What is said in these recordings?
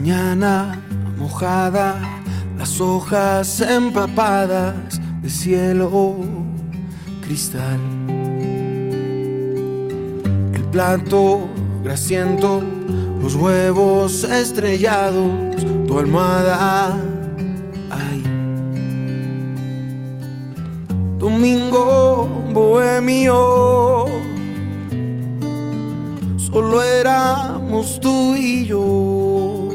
mañana mojada, las hojas empapadas de cielo cristal. El plato grasiento, los huevos estrellados, tu almohada. Ay. Domingo bohemio, solo éramos tú y yo.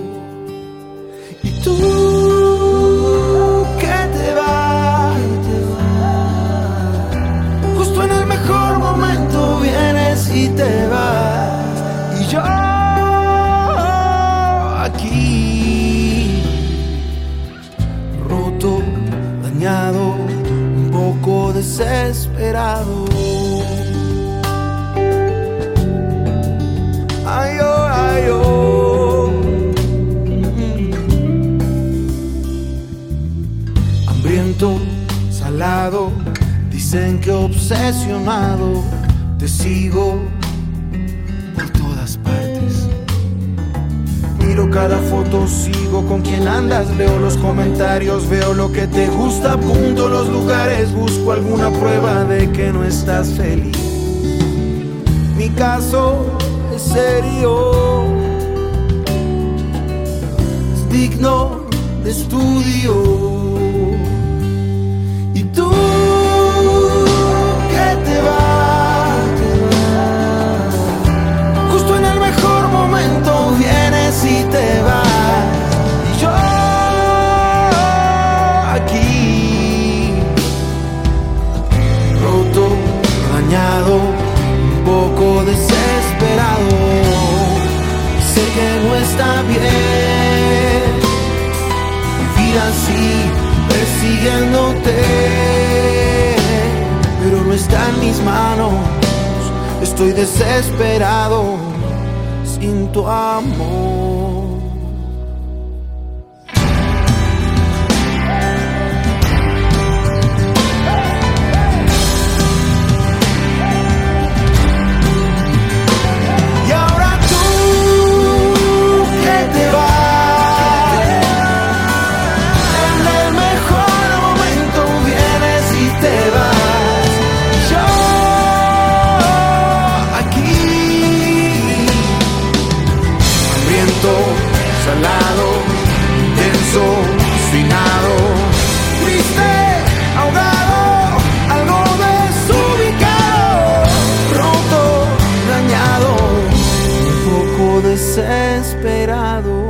Te vas. Y yo aquí, roto, dañado, un poco desesperado. Ay, oh, ay, oh. Mm. Hambriento, salado, dicen que obsesionado, te sigo cada foto, sigo con quien andas, leo los comentarios, veo lo que te gusta, apunto los lugares, busco alguna prueba de que no estás feliz. Mi caso es serio, es digno de estudio. Un poco desesperado. Sé que no está bien vivir así, persiguiéndote, pero no está en mis manos. Estoy desesperado sin tu amor. Salado, denso, obstinado, triste, ahogado, algo desubicado, roto, dañado, un poco desesperado.